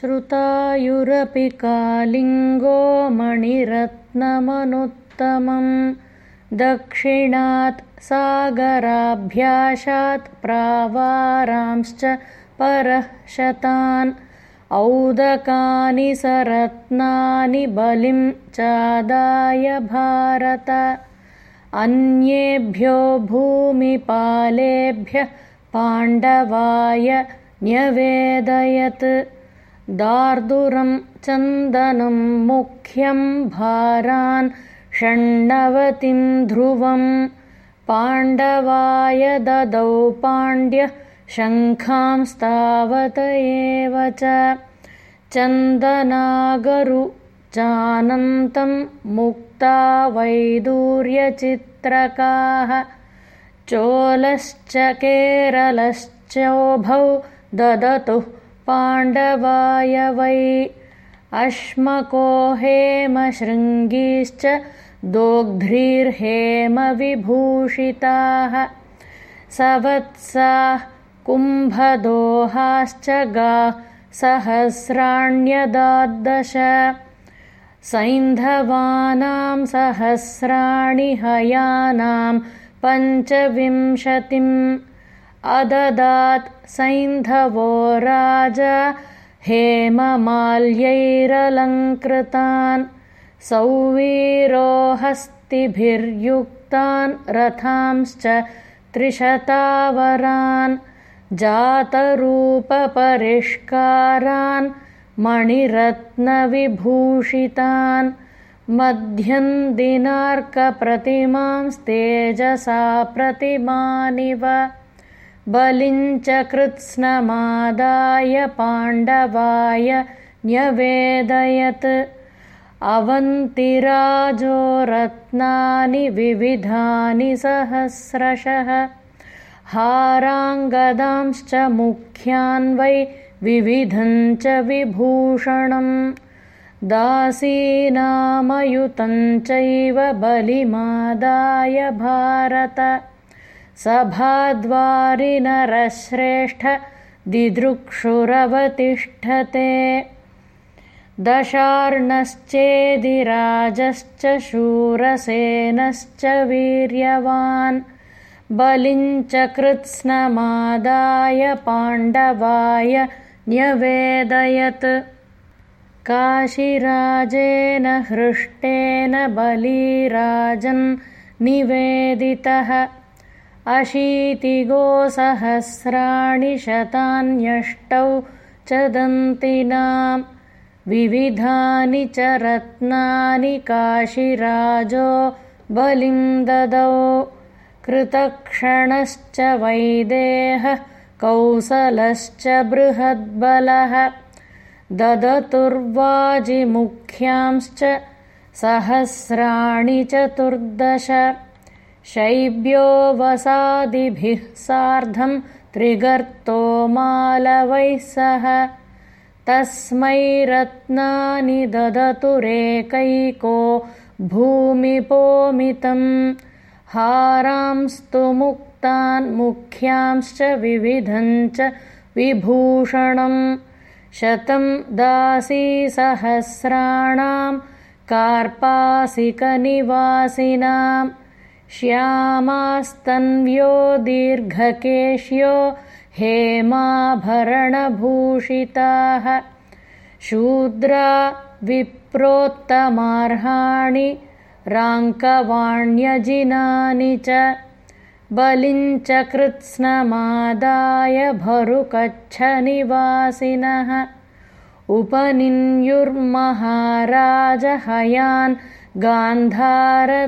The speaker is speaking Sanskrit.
श्रुतायुरपि कालिङ्गो मणिरत्नमनुत्तमं दक्षिणात् सागराभ्याशात् प्रावारांश्च परः शतान्। औदकानि सरत्नानि बलिं चादाय भारत। अन्येभ्यो भूमिपालेभ्यः पाण्डवाय न्यवेदयत् दार्दुरं चन्दनं मुख्यं भारान् षण्णवतिं ध्रुवं पाण्डवाय ददौ पाण्ड्यः शङ्खांस्तावत एव च चन्दनागरु चानन्तं मुक्ता वैदूर्यचित्रकाः चोलश्च केरलश्चोभौ ददतुः पाण्डवाय वै। अश्मको हेमशृङ्गीश्च दोग्ध्रीर्हेमविभूषिताः। सवत्साः कुम्भदोहाश्च गा सहस्राण्यदाद्दश सैन्धवानां सहस्राणि हयानां पञ्चविंशतिम् अददात् सैन्धवो राजा हेममाल्यैरलङ्कृतान् सौवीरोहस्तिभिर्युक्तान् रथांश्च त्रिशतावरान् जातरूपपरिष्कारान् मणिरत्नविभूषितान् मध्यन्दिनार्कप्रतिमांस्तेजसा प्रतिमानिव बलिञ्च कृत्स्नमादाय पाण्डवाय न्यवेदयत्। अवन्तिराजो रत्नानि विविधानि सहस्रशः। हाराङ्गदांश्च मुख्यान् वै विविधञ्च विभूषणम् दासीनामयुतञ्चैव बलिमादाय भारत सभाद्वारिनरश्रेष्ठ दिदृक्षुरवतिष्ठते। दशार्णश्चेदिराजश्च शूरसेनश्च वीर्यवान्। बलिञ्च कृत्स्नमादाय पाण्डवाय न्यवेदयत्। काशिराजेन हृष्टेन बलिराजन् निवेदितः अशीतिगोसहस्राणि शतान्यष्टौ च दन्तिनां विविधानि च रत्नानि काशिराजो बलिं ददौ। कृतक्षणश्च वैदेहः कौसलश्च बृहद्बलः ददतुर्वाजिमुख्यांश्च सहस्राणि चतुर्दश शैब्यो वसादिभिः सार्धं त्रिगर्तो मालवैः सह। तस्मै रत्नानि ददतुरेकैको भूमिपोमितं हारांस्तु मुक्तान् मुख्यांश्च विविधञ्च विभूषणम्। शतं दासीसहस्राणां कार्पासिकनिवासिनां श्यामास्तन्व्यो दीर्घकेश्यो हेमाभरणभूषिताः। शूद्रा विप्रोत्तमार्हाणि राङ्कवाण्यजिनानि च। बलिञ्च कृत्स्नमादाय भरुकच्छनिवासिनः उपनिन्युर्महाराजहयान् गान्धारदेशजान्